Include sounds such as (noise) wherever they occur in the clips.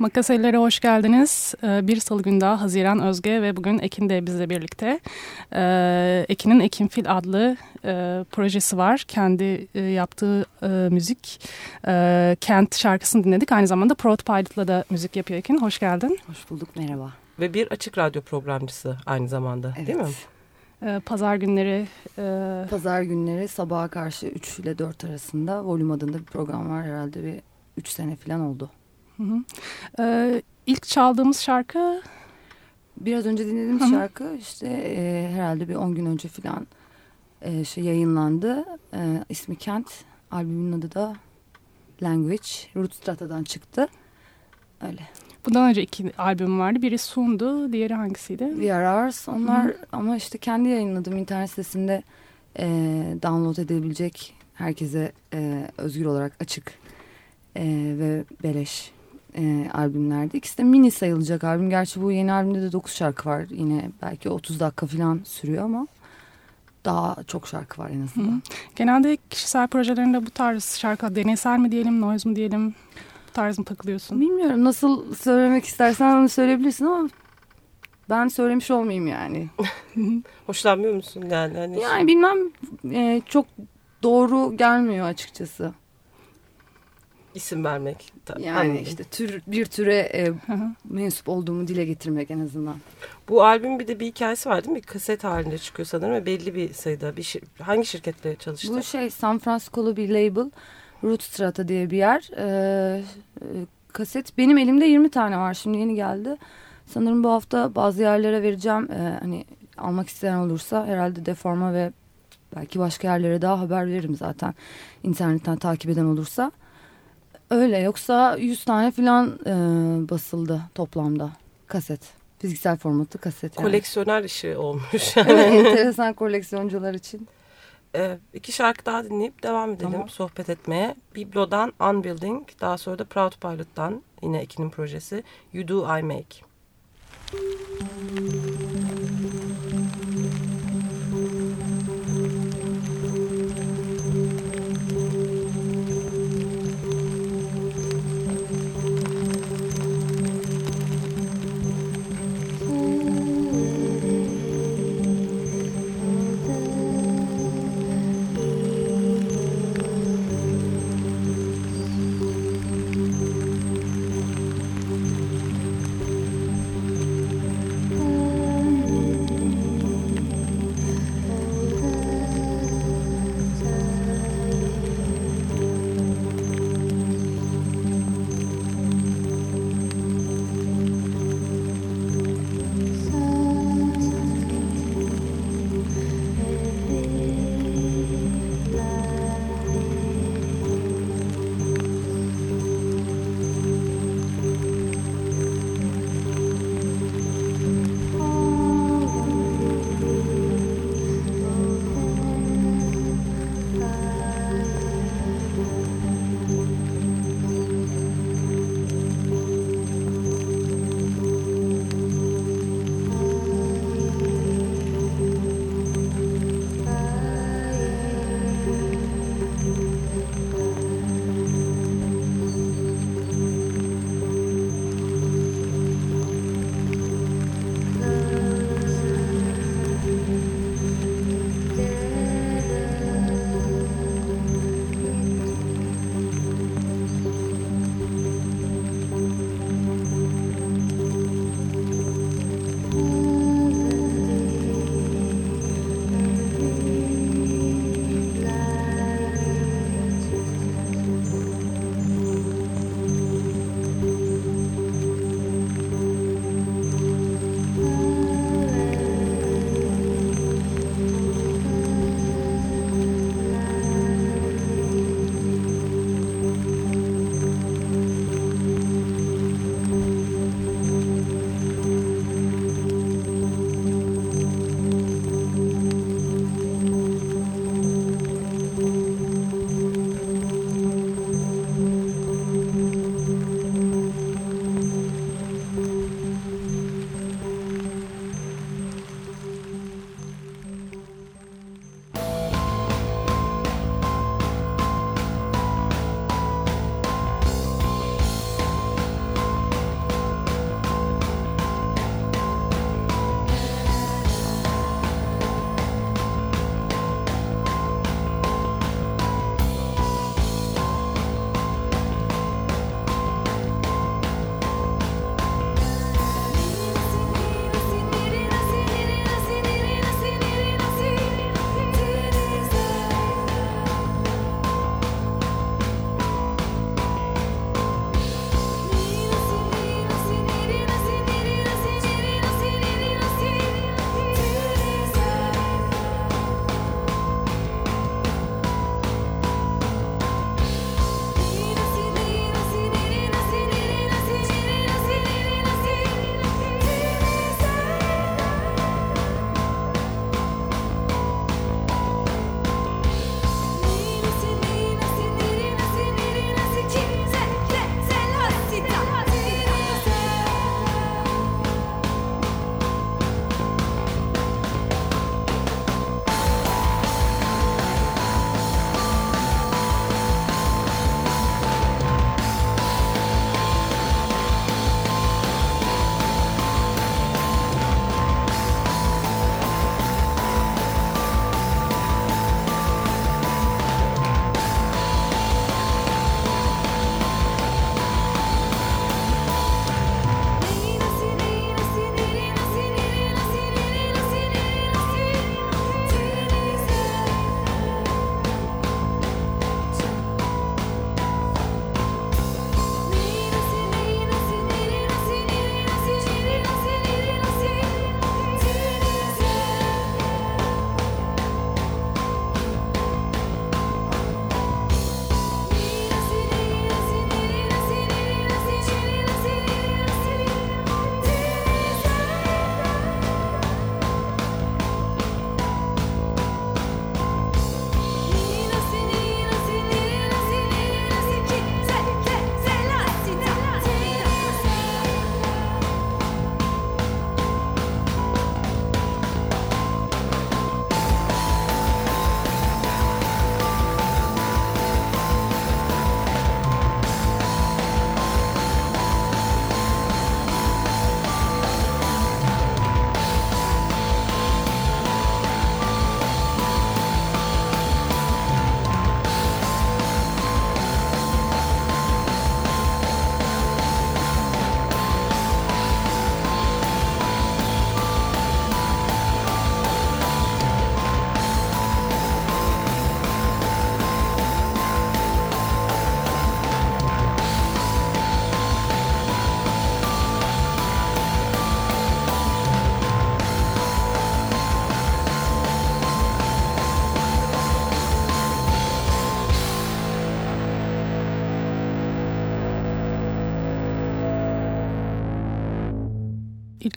Makasellere hoş geldiniz. Ee, bir salı günü daha Haziran Özge ve bugün Ekin de bizle birlikte. Ee, Ekin'in Ekinfil adlı e, projesi var. Kendi e, yaptığı e, müzik. Kent şarkısını dinledik. Aynı zamanda Proud Pilot'la da müzik yapıyor Ekin. Hoş geldin. Hoş bulduk, merhaba. Ve bir açık radyo programcısı aynı zamanda evet. değil mi? Ee, pazar günleri... E... Pazar günleri sabaha karşı 3 ile 4 arasında Volüm adında bir program var. Herhalde bir 3 sene falan oldu. Hı hı. Ee, ilk çaldığımız şarkı... Biraz önce dinlediğimiz hı hı. şarkı işte e, herhalde bir 10 gün önce falan e, şey yayınlandı. E, ismi Kent. Albümün adı da Language. Rootstrata'dan çıktı. Öyle. Bundan önce iki albüm vardı. Biri Sundu, diğeri hangisiydi? We Are Ours. Onlar Hı. ama işte kendi yayınladığım internet sitesinde e, download edebilecek herkese e, özgür olarak açık e, ve beleş e, albümlerdi. İkisi de mini sayılacak albüm. Gerçi bu yeni albümde de 9 şarkı var. Yine belki 30 dakika falan sürüyor ama daha çok şarkı var en azından. Hı. Genelde kişisel projelerinde bu tarz şarkı deneysel mi diyelim, noise mu diyelim bu tarz mı takılıyorsun? Bilmiyorum nasıl söylemek istersen onu söyleyebilirsin ama ben söylemiş olmayayım yani. (laughs) Hoşlanmıyor musun yani? Hani yani bilmem e, çok doğru gelmiyor açıkçası isim vermek. Yani Anladım. işte tür bir türe e, mensup olduğumu dile getirmek en azından. Bu albüm bir de bir hikayesi var değil mi? Kaset halinde çıkıyor sanırım ve belli bir sayıda. Bir şir hangi şirketle çalıştı? Bu şey San Francisco'lu bir label. Root Strata diye bir yer. Ee, kaset benim elimde 20 tane var. Şimdi yeni geldi. Sanırım bu hafta bazı yerlere vereceğim. Ee, hani almak isteyen olursa herhalde Deforma ve belki başka yerlere daha haber veririm zaten. İnternetten takip eden olursa. Öyle yoksa 100 tane falan e, basıldı toplamda kaset. Fiziksel formatı kaset yani. Koleksiyoner işi olmuş. Yani. (laughs) Evet (laughs) enteresan koleksiyoncular için. Ee, iki şarkı daha dinleyip devam edelim tamam. sohbet etmeye. Biblo'dan Unbuilding, daha sonra da Proud Pilot'tan yine ikinin projesi You Do I Make.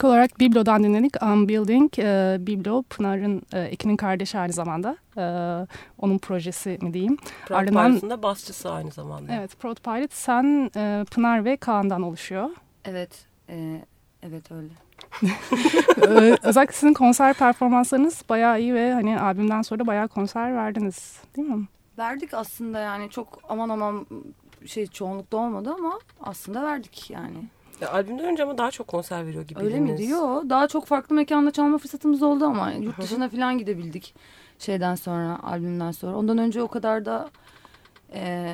İlk olarak Biblo'dan dinledik. I'm Building. E, Biblo, Pınar'ın, e, Ekin'in kardeşi aynı zamanda. E, onun projesi mi diyeyim. Proud Ardından- Pilot'ın da basçısı aynı zamanda. Evet, Proud Pilot sen, e, Pınar ve Kaan'dan oluşuyor. Evet. e, evet öyle. (laughs) Özellikle sizin konser performanslarınız bayağı iyi ve hani albümden sonra da bayağı konser verdiniz değil mi? Verdik aslında yani çok aman aman şey çoğunlukta olmadı ama aslında verdik yani. Ya, albümden önce ama daha çok konser veriyor gibi. Öyle mi diyor? Daha çok farklı mekanda çalma fırsatımız oldu ama yurt dışına falan gidebildik şeyden sonra albümden sonra. Ondan önce o kadar da e,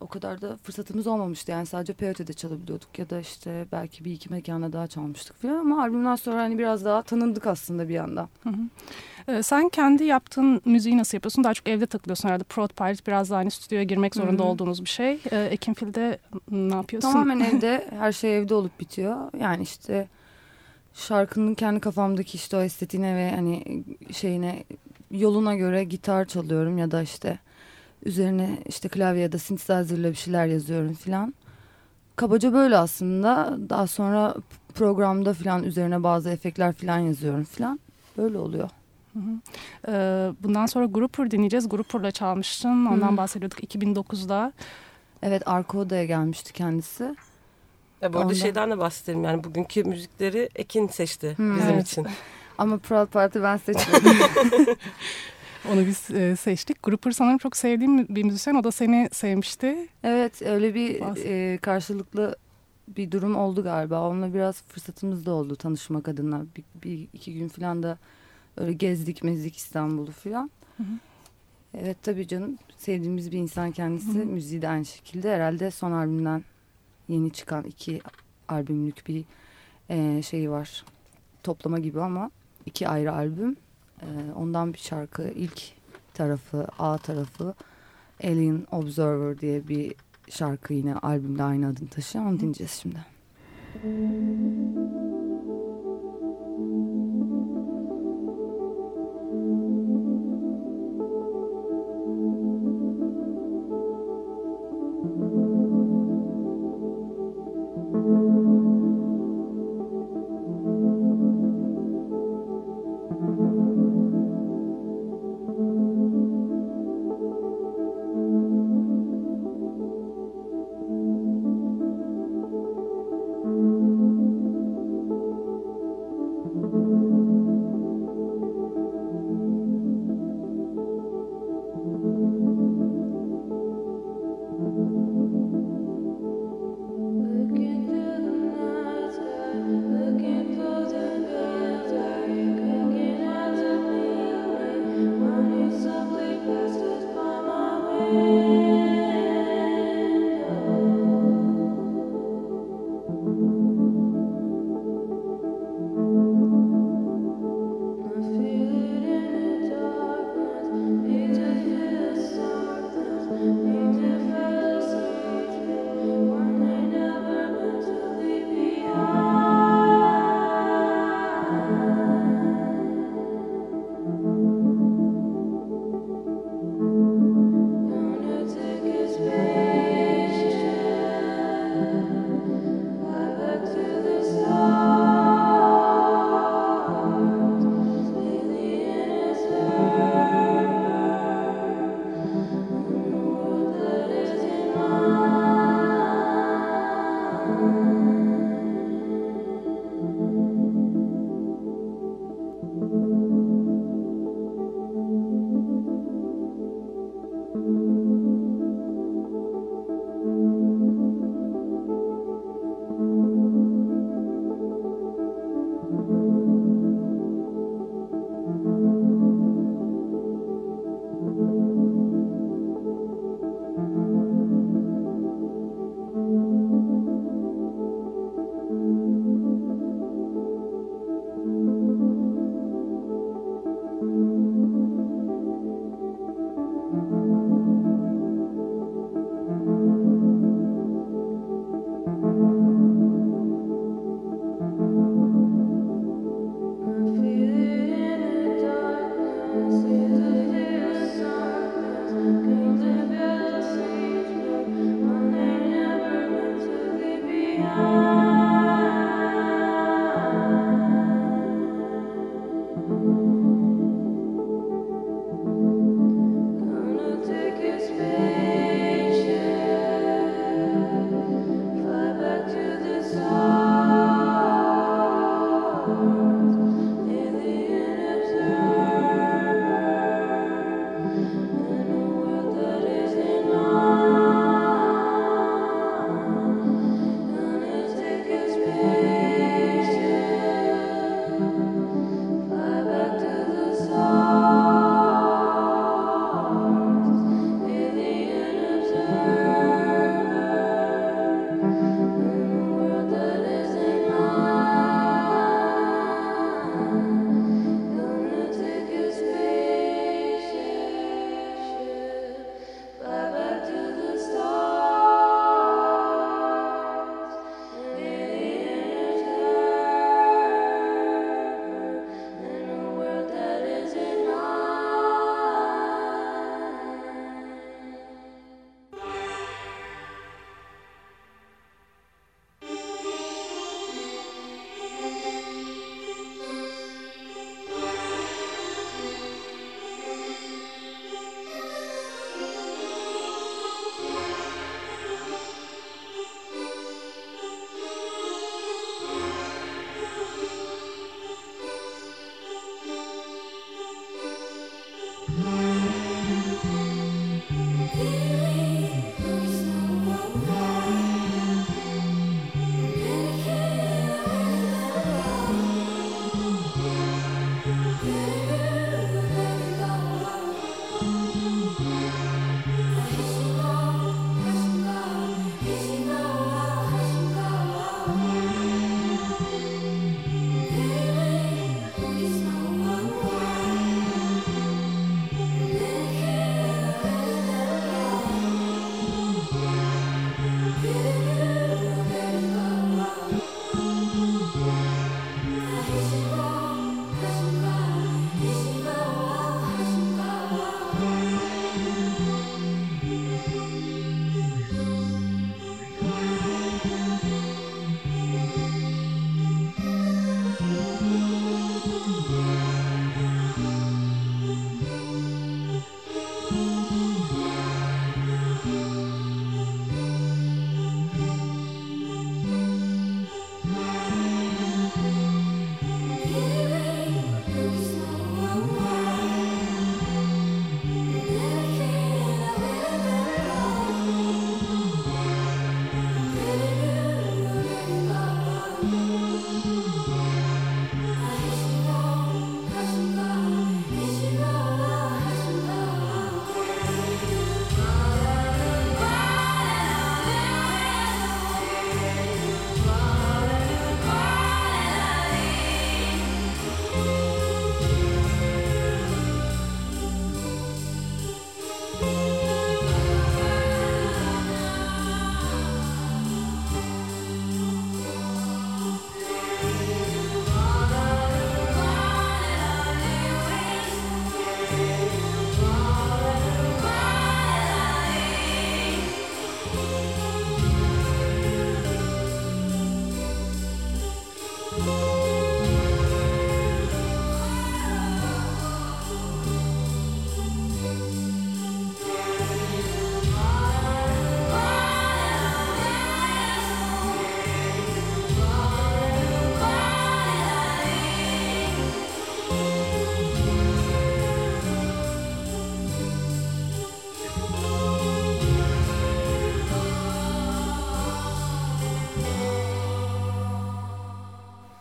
o kadar da fırsatımız olmamıştı yani sadece Peyote'de çalabiliyorduk ya da işte belki bir iki mekanda daha çalmıştık falan ama albümden sonra hani biraz daha tanındık aslında bir yandan. Ee, sen kendi yaptığın müziği nasıl yapıyorsun? Daha çok evde takılıyorsun herhalde. Proud Pilot biraz daha hani stüdyoya girmek zorunda Hı hı. olduğunuz bir şey. Ee, Ekinfil'de ne yapıyorsun? Tamamen (laughs) evde her şey evde olup bitiyor. Yani işte şarkının kendi kafamdaki işte o estetiğine ve hani şeyine yoluna göre gitar çalıyorum ya da işte üzerine işte klavye ya da synthesizer'la bir şeyler yazıyorum filan. Kabaca böyle aslında. Daha sonra programda filan üzerine bazı efektler filan yazıyorum filan. Böyle oluyor. Ee, bundan sonra Grouper dinleyeceğiz. Grouper'la çalmıştın. Ondan Hı. bahsediyorduk 2009'da. Evet arka odaya gelmişti kendisi. Ya bu arada Ondan. şeyden de bahsedelim yani bugünkü müzikleri Ekin seçti Hmm. bizim Evet. için. (laughs) Ama Proud Party ben seçmedim. (laughs) Onu biz e, seçtik. Grouper sanırım çok sevdiğim bir müzisyen. O da seni sevmişti. Evet öyle bir e, karşılıklı bir durum oldu galiba. Onunla biraz fırsatımız da oldu tanışmak adına. Bir, bir iki gün falan da öyle gezdik mezdik İstanbul'u falan. Hı hı. Evet tabii canım sevdiğimiz bir insan kendisi. Hı hı. Müziği de aynı şekilde. Herhalde son albümden yeni çıkan iki albümlük bir e, şeyi var. Toplama gibi ama iki ayrı albüm. E, ondan bir şarkı ilk tarafı A tarafı Alien Observer diye bir şarkı yine albümde aynı adını taşıyan onu dinleyeceğiz şimdi.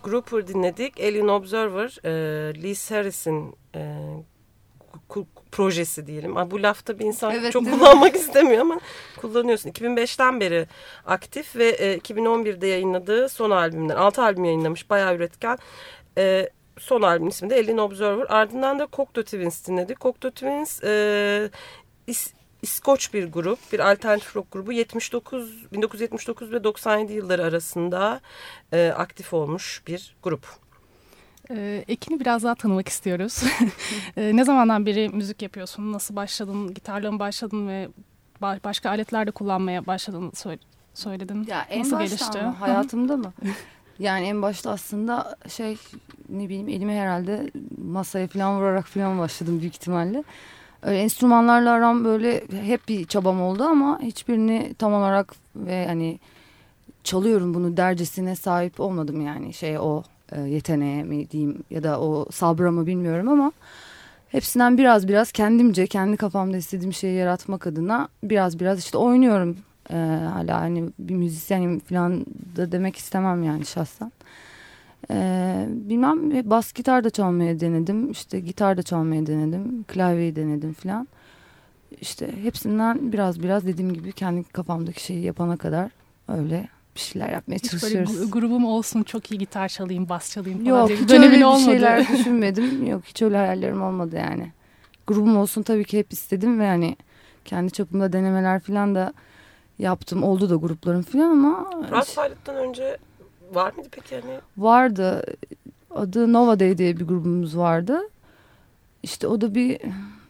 Grouper dinledik. Alien Observer, e, Lee Harris'in e, projesi diyelim. Bu lafta bir insan evet, çok kullanmak istemiyor ama kullanıyorsun. 2005'ten beri aktif ve e, 2011'de yayınladığı son albümünden. 6 albüm yayınlamış. Bayağı üretken. E, son albüm ismi de Alien Observer. Ardından da Cocteau Twins dinledik. Cocteau Twins e, is, İskoç bir grup, bir alternatif rock grubu 79 1979 ve 97 yılları arasında e, aktif olmuş bir grup. Ee, Ekin'i biraz daha tanımak istiyoruz. ee, (laughs) ne zamandan beri müzik yapıyorsun? Nasıl başladın? Gitarla mı başladın ve başka aletler de kullanmaya başladın söyledin. Ya en Nasıl başta gelişti? Mı? Hayatımda mı? (laughs) Yani en başta aslında şey ne bileyim elime herhalde masaya falan vurarak falan başladım büyük ihtimalle. Öyle enstrümanlarla aram böyle hep bir çabam oldu ama hiçbirini tam olarak ve hani çalıyorum bunu dercesine sahip olmadım yani şey o e, yeteneğe mi diyeyim ya da o sabra mı bilmiyorum ama hepsinden biraz biraz kendimce kendi kafamda istediğim şeyi yaratmak adına biraz biraz işte oynuyorum e, hala hani bir müzisyenim falan da demek istemem yani şahsen. E, bilmem bas gitar da çalmaya denedim işte gitar da çalmaya denedim klavyeyi denedim falan. İşte hepsinden biraz biraz dediğim gibi kendi kafamdaki şeyi yapana kadar öyle bir şeyler yapmaya hiç çalışıyoruz. Böyle grubum olsun çok iyi gitar çalayım, bas çalayım falan. Yok hiç öyle bir olmadı. şeyler (laughs) düşünmedim. Yok hiç öyle hayallerim olmadı yani. Grubum olsun tabii ki hep istedim ve hani kendi çapımda denemeler falan da yaptım. Oldu da gruplarım falan ama. Rast Pilot'tan önce var mıydı peki yani? Vardı. Adı Nova Day diye bir grubumuz vardı. İşte o da bir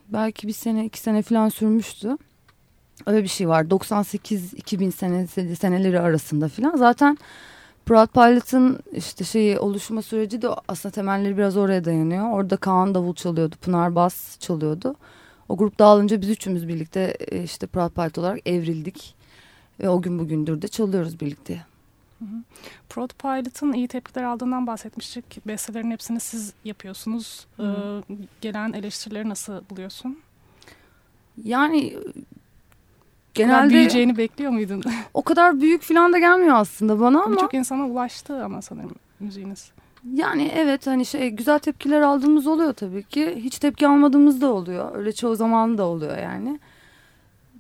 belki bir sene iki sene falan sürmüştü. Öyle bir şey var. 98-2000 senesi, seneleri arasında filan. Zaten Proud Pilot'ın işte şeyi oluşma süreci de aslında temelleri biraz oraya dayanıyor. Orada Kaan davul çalıyordu, Pınar bas çalıyordu. O grup dağılınca biz üçümüz birlikte e, işte Proud Pilot olarak evrildik. Ve o gün bugündür de çalıyoruz birlikte. Pilot'ın iyi tepkiler aldığından bahsetmiştik. Bestelerin hepsini siz yapıyorsunuz. Hı hı. Ee, gelen eleştirileri nasıl buluyorsun? Yani genelde büyüyeceğini bekliyor muydun? (laughs) o kadar büyük falan da gelmiyor aslında bana ama. Birçok insana ulaştı ama sanırım müziğiniz. Yani evet hani şey güzel tepkiler aldığımız oluyor tabii ki. Hiç tepki almadığımız da oluyor. Öyle çoğu zaman da oluyor yani.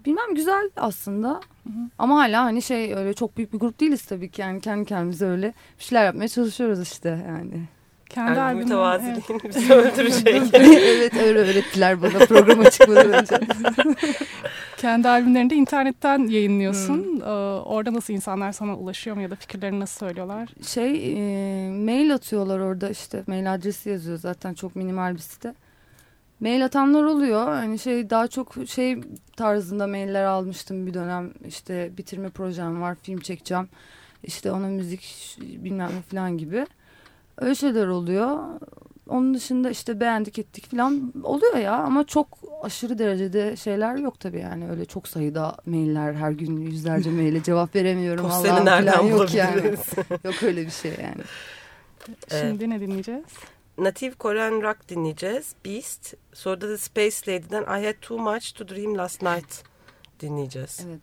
Bilmem güzel aslında. Hı hı. Ama hala hani şey öyle çok büyük bir grup değiliz tabii ki. Yani kendi kendimize öyle bir şeyler yapmaya çalışıyoruz işte yani. Kendi yani mütevaziliğin evet. bizi öldürecek. (laughs) evet öyle öğrettiler bana programa çıkmadan önce. (laughs) Kendi albümlerini de internetten yayınlıyorsun. Hmm. Ee, orada nasıl insanlar sana ulaşıyor mu ya da fikirlerini nasıl söylüyorlar? Şey e, mail atıyorlar orada işte mail adresi yazıyor zaten çok minimal bir site. Mail atanlar oluyor. Hani şey daha çok şey tarzında mailler almıştım bir dönem. İşte bitirme projem var, film çekeceğim. İşte ona müzik bilmem ne falan gibi. Öyle şeyler oluyor. Onun dışında işte beğendik ettik falan oluyor ya ama çok aşırı derecede şeyler yok tabii yani öyle çok sayıda mailler her gün yüzlerce maile cevap veremiyorum Allah'ım falan yok yani. yok öyle bir şey yani. Şimdi ne dinleyeceğiz? Native Korean rock dinleyeceğiz. Beast. Sonra da Space Lady'den I Had Too Much to Dream Last Night dinleyeceğiz. Evet.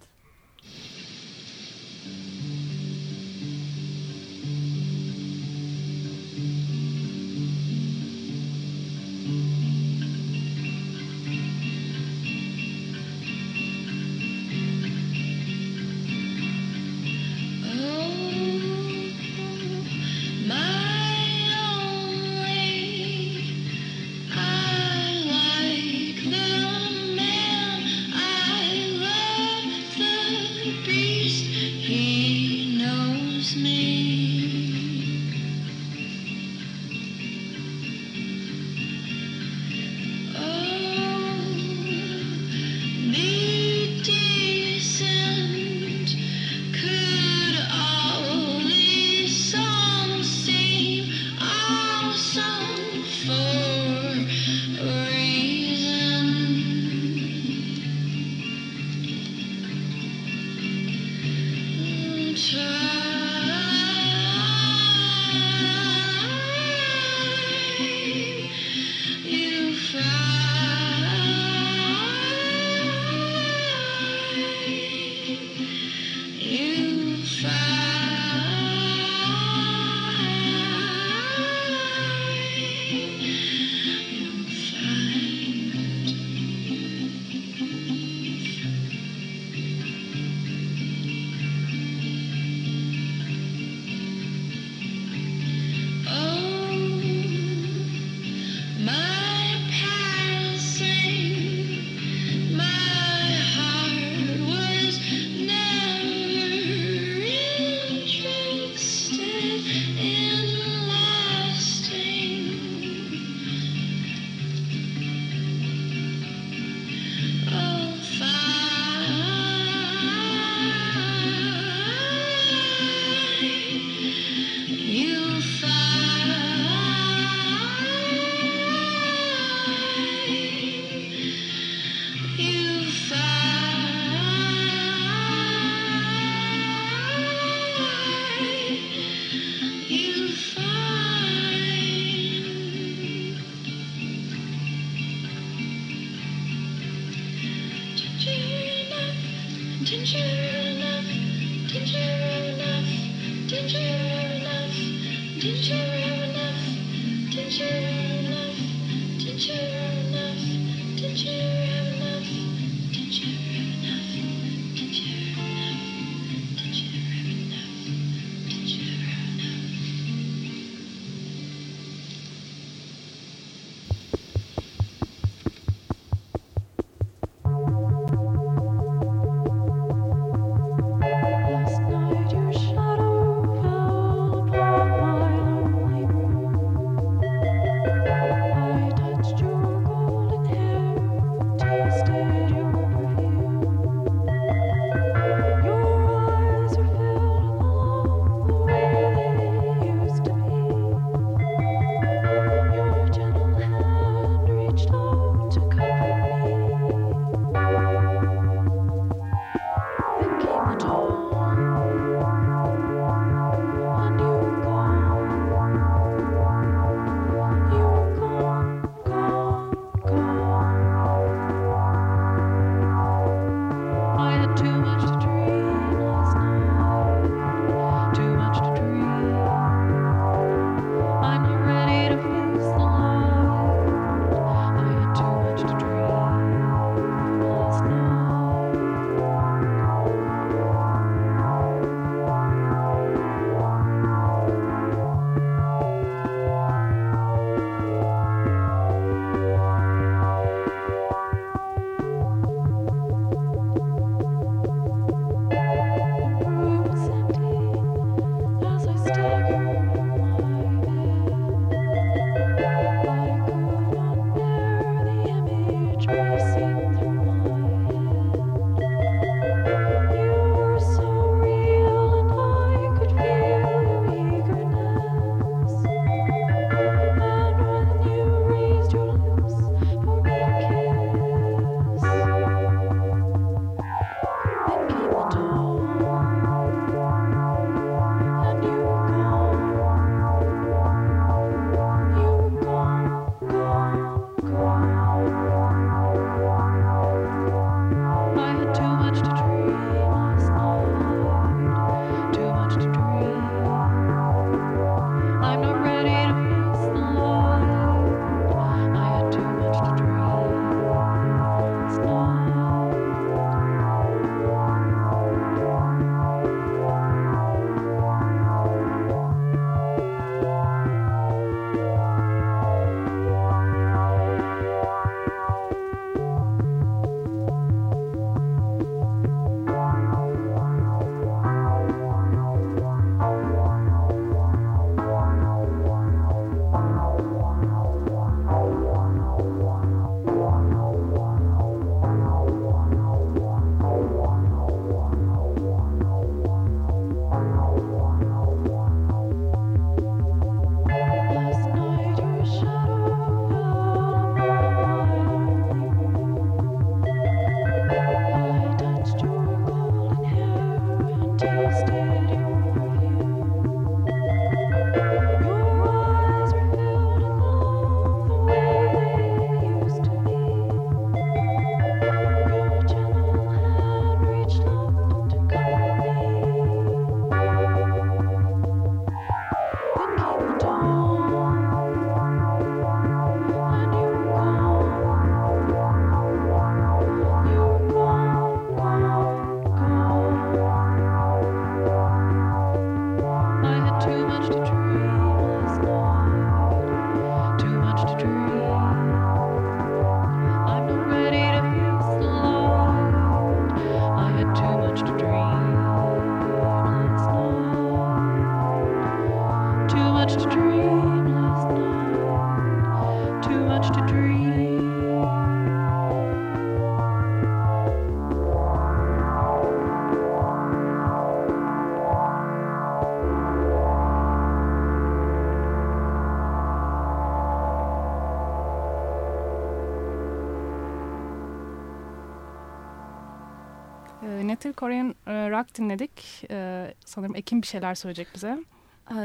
Korean e, Rock dinledik. E, sanırım Ekim bir şeyler söyleyecek bize.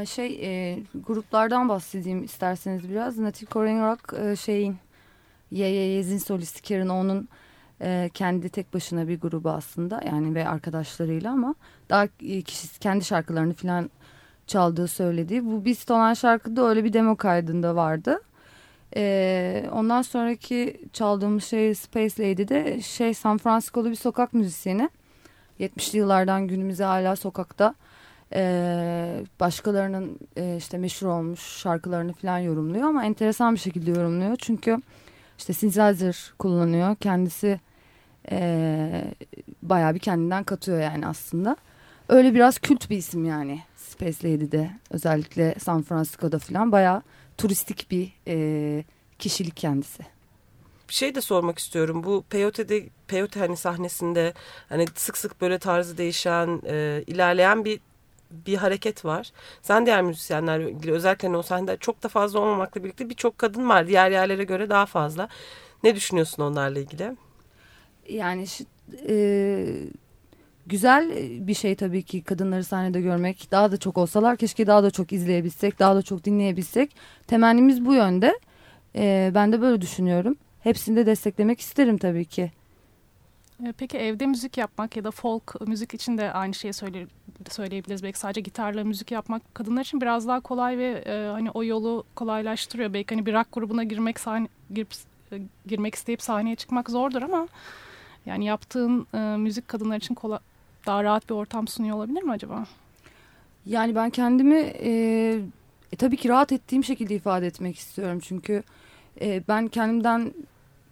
Şey e, gruplardan bahsedeyim isterseniz biraz. Native Korean Rock e, şeyin Yez'in solisti Karen onun e, kendi tek başına bir grubu aslında yani ve arkadaşlarıyla ama daha e, kişi kendi şarkılarını falan çaldığı söylediği. Bu Beast olan şarkıda öyle bir demo kaydında vardı. Ee, ondan sonraki çaldığımız şey Space Lady'de şey San Francisco'lu bir sokak müzisyeni. 70'li yıllardan günümüze hala sokakta e, başkalarının e, işte meşhur olmuş şarkılarını falan yorumluyor ama enteresan bir şekilde yorumluyor. Çünkü işte synthesizer kullanıyor. Kendisi e, bayağı bir kendinden katıyor yani aslında. Öyle biraz kült bir isim yani Space Lady'de özellikle San Francisco'da falan bayağı turistik bir e, kişilik kendisi. Bir şey de sormak istiyorum. Bu Peyote'de Peyote hani sahnesinde hani sık sık böyle tarzı değişen, e, ilerleyen bir bir hareket var. Sen diğer müzisyenlerle ilgili özellikle hani o sahnede çok da fazla olmamakla birlikte birçok kadın var. Diğer yerlere göre daha fazla. Ne düşünüyorsun onlarla ilgili? Yani e, güzel bir şey tabii ki kadınları sahnede görmek. Daha da çok olsalar keşke daha da çok izleyebilsek, daha da çok dinleyebilsek. Temennimiz bu yönde. E, ben de böyle düşünüyorum. Hepsini de desteklemek isterim tabii ki. E, peki evde müzik yapmak ya da folk müzik için de aynı şeyi söyle, söyleyebiliriz. Belki sadece gitarla müzik yapmak kadınlar için biraz daha kolay ve e, hani o yolu kolaylaştırıyor. Belki hani bir rock grubuna girmek sahne, girip, e, girmek isteyip sahneye çıkmak zordur ama yani yaptığın e, müzik kadınlar için kolay, daha rahat bir ortam sunuyor olabilir mi acaba? Yani ben kendimi e, e, tabii ki rahat ettiğim şekilde ifade etmek istiyorum. Çünkü e, ben kendimden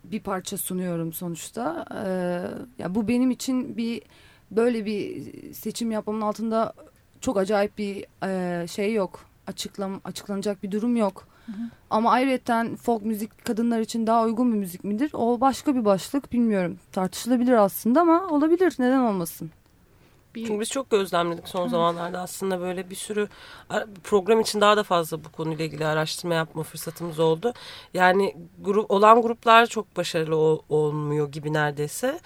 bir parça sunuyorum sonuçta. E, ya bu benim için bir böyle bir seçim yapmamın altında çok acayip bir e, şey yok. Açıklam açıklanacak bir durum yok. Hı hı. Ama ayrıca folk müzik kadınlar için daha uygun bir müzik midir? O başka bir başlık bilmiyorum. Tartışılabilir aslında ama olabilir. Neden olmasın? Çünkü biz çok gözlemledik son zamanlarda aslında böyle bir sürü program için daha da fazla bu konuyla ilgili araştırma yapma fırsatımız oldu. Yani grup olan gruplar çok başarılı ol, olmuyor gibi neredeyse.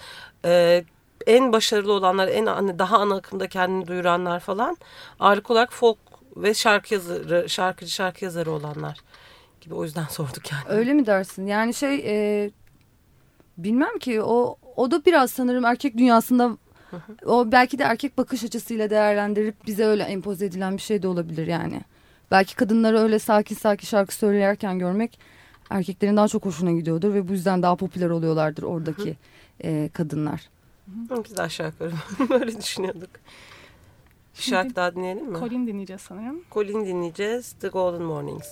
Ee, en başarılı olanlar, en hani daha ana akımda kendini duyuranlar falan ağırlık olarak folk ve şarkı yazarı, şarkıcı şarkı yazarı olanlar gibi o yüzden (laughs) sorduk yani. Öyle mi dersin? Yani şey e, bilmem ki o o da biraz sanırım erkek dünyasında o belki de erkek bakış açısıyla değerlendirip bize öyle empoze edilen bir şey de olabilir yani. Belki kadınları öyle sakin sakin şarkı söylerken görmek erkeklerin daha çok hoşuna gidiyordur ve bu yüzden daha popüler oluyorlardır oradaki e, kadınlar. Biz de aşağı yukarı böyle düşünüyorduk. Bir şarkı daha dinleyelim mi? Colin dinleyeceğiz sanırım. Colin dinleyeceğiz. The Golden Mornings.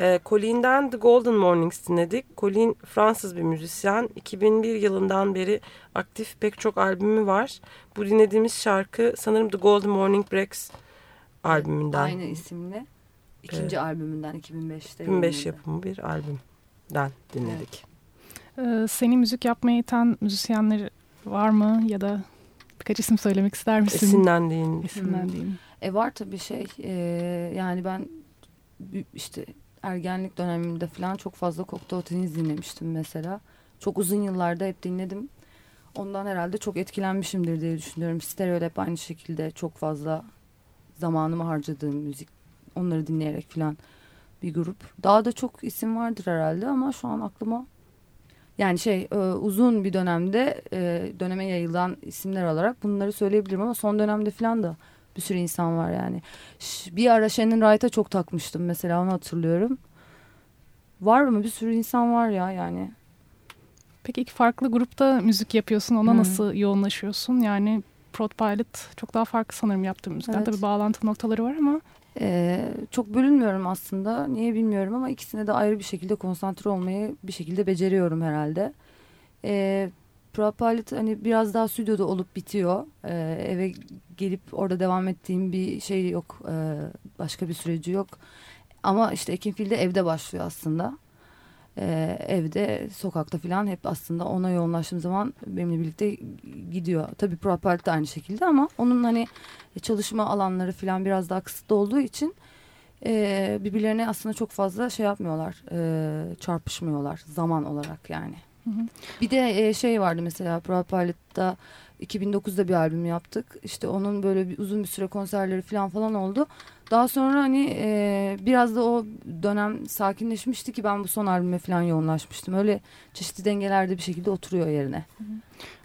E, Colin'den The Golden Mornings dinledik. Colin Fransız bir müzisyen. 2001 yılından beri aktif pek çok albümü var. Bu dinlediğimiz şarkı sanırım The Golden Morning Breaks albümünden. Aynı isimli. İkinci evet. albümünden 2005'te. 2005 yapımı bir albümden dinledik. Evet. Ee, seni müzik yapmaya iten müzisyenler var mı ya da birkaç isim söylemek ister misin? Esinlendiğin. Esinlendiğin. Hmm. E var tabii şey e, yani ben işte ergenlik döneminde falan çok fazla Kokto Teniz dinlemiştim mesela. Çok uzun yıllarda hep dinledim. Ondan herhalde çok etkilenmişimdir diye düşünüyorum. Stereo hep aynı şekilde çok fazla zamanımı harcadığım müzik. Onları dinleyerek falan bir grup. Daha da çok isim vardır herhalde ama şu an aklıma yani şey e, uzun bir dönemde e, döneme yayılan isimler olarak bunları söyleyebilirim ama son dönemde falan da bir sürü insan var yani. Bir ara Shannon Wright'a çok takmıştım mesela onu hatırlıyorum. Var mı? Bir sürü insan var ya yani. Peki iki farklı grupta müzik yapıyorsun. Ona hmm. nasıl yoğunlaşıyorsun? Yani Prod Pilot çok daha farklı sanırım yaptığım müzikler. Evet. Tabii bağlantı noktaları var ama. Ee, çok bölünmüyorum aslında. Niye bilmiyorum ama ikisine de ayrı bir şekilde konsantre olmayı bir şekilde beceriyorum herhalde. Ee, Propalit hani biraz daha stüdyoda olup bitiyor. Ee, eve gelip orada devam ettiğim bir şey yok. Ee, başka bir süreci yok. Ama işte Ekinfil'de evde başlıyor aslında. Ee, evde, sokakta falan hep aslında ona yoğunlaştığım zaman benimle birlikte gidiyor. Tabii Propalit de aynı şekilde ama onun hani çalışma alanları falan biraz daha kısıtlı olduğu için e, birbirlerine aslında çok fazla şey yapmıyorlar. E, çarpışmıyorlar zaman olarak yani. Bir de e, şey vardı mesela Proud Pilot'ta 2009'da bir albüm yaptık. İşte onun böyle bir uzun bir süre konserleri falan falan oldu. Daha sonra hani e, biraz da o dönem sakinleşmişti ki ben bu son albüme falan yoğunlaşmıştım. Öyle çeşitli dengelerde bir şekilde oturuyor yerine. Bu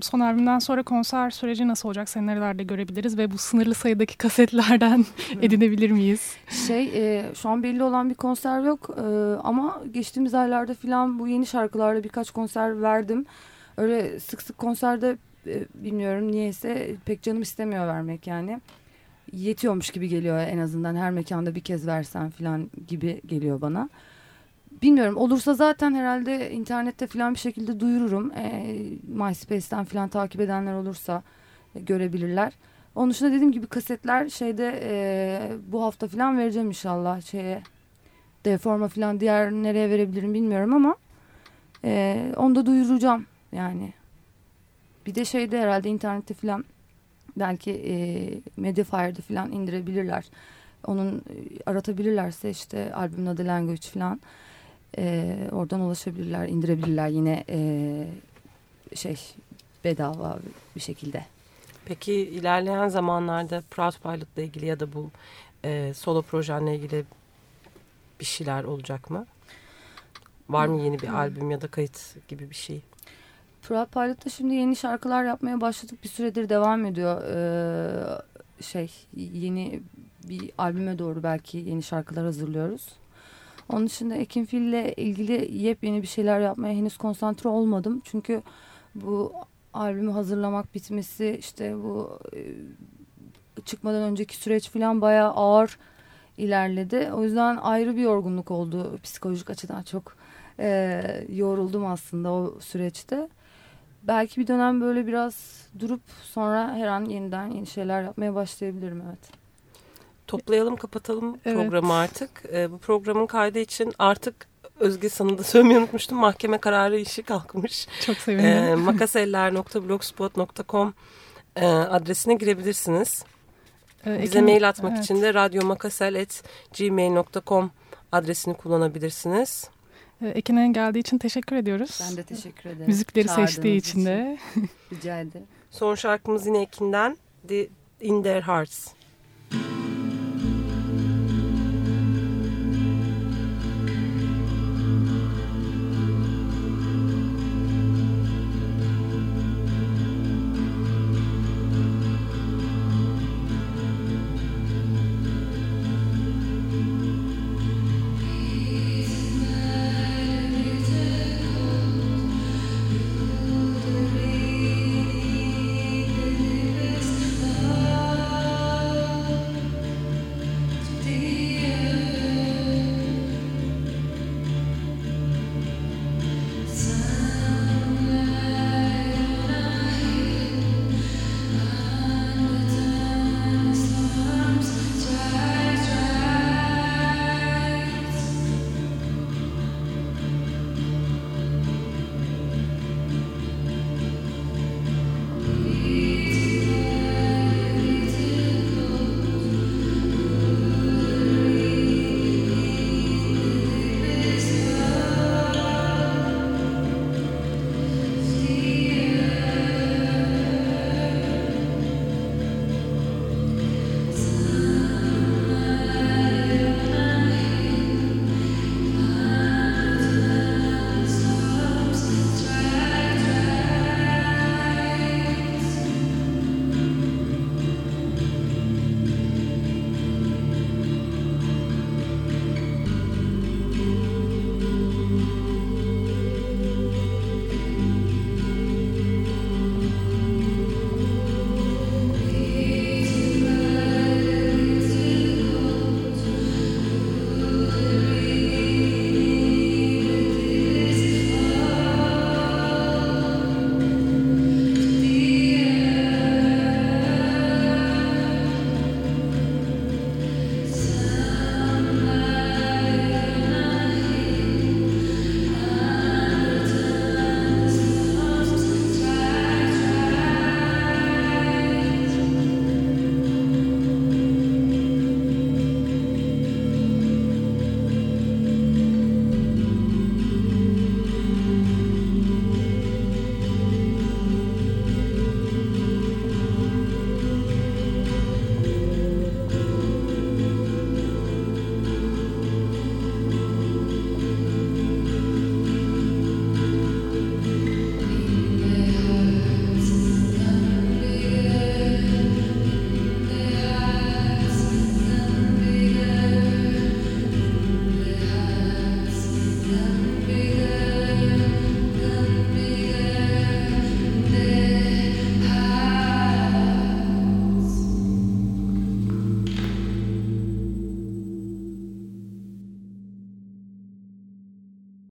son albümden sonra konser süreci nasıl olacak? Seni nerelerde görebiliriz ve bu sınırlı sayıdaki (laughs) kasetlerden edinebilir miyiz? Şey e, şu an belli olan bir konser yok e, ama geçtiğimiz aylarda falan bu yeni şarkılarla birkaç konser verdim. Öyle sık sık konserde e, bilmiyorum niyeyse pek canım istemiyor vermek yani. Yetiyormuş gibi geliyor en azından her mekanda bir kez versen falan gibi geliyor bana. Bilmiyorum olursa zaten herhalde internette falan bir şekilde duyururum. E, MySpace'ten falan takip edenler olursa e, görebilirler. Onun dışında dediğim gibi kasetler şeyde e, bu hafta falan vereceğim inşallah şeye. Deforma falan diğer nereye verebilirim bilmiyorum ama e, onu da duyuracağım yani. Bir de şeyde herhalde internette falan belki e, Mediafire'da falan indirebilirler. Onun e, aratabilirlerse işte albümün adı Language falan e, oradan ulaşabilirler, indirebilirler yine e, şey bedava bir şekilde. Peki ilerleyen zamanlarda Proud Pilot'la ilgili ya da bu e, solo projenle ilgili bir şeyler olacak mı? Var mı yeni bir hmm. albüm ya da kayıt gibi bir şey? Proud Pilot'ta şimdi yeni şarkılar yapmaya başladık. Bir süredir devam ediyor. Ee, şey yeni bir albüme doğru belki yeni şarkılar hazırlıyoruz. Onun dışında Ekinfil'le ilgili yepyeni bir şeyler yapmaya henüz konsantre olmadım. Çünkü bu albümü hazırlamak bitmesi işte bu e, çıkmadan önceki süreç falan bayağı ağır ilerledi. O yüzden ayrı bir yorgunluk oldu. Psikolojik açıdan çok e, yoruldum aslında o süreçte. Belki bir dönem böyle biraz durup sonra her an yeniden yeni şeyler yapmaya başlayabilirim evet. Toplayalım kapatalım evet. programı artık. E, bu programın kaydı için artık Özge sana da söylemeyi unutmuştum. Mahkeme kararı işi kalkmış. Çok sevindim. E, makaseller.blogspot.com e, adresine girebilirsiniz. E, Bize mail atmak evet. için de radyomakasel.gmail.com adresini kullanabilirsiniz. Ekin'e geldiği için teşekkür ediyoruz. Ben de teşekkür ederim. Müzikleri seçtiği için de. (laughs) Rica ederim. Son şarkımız yine Ekin'den The In Their Hearts.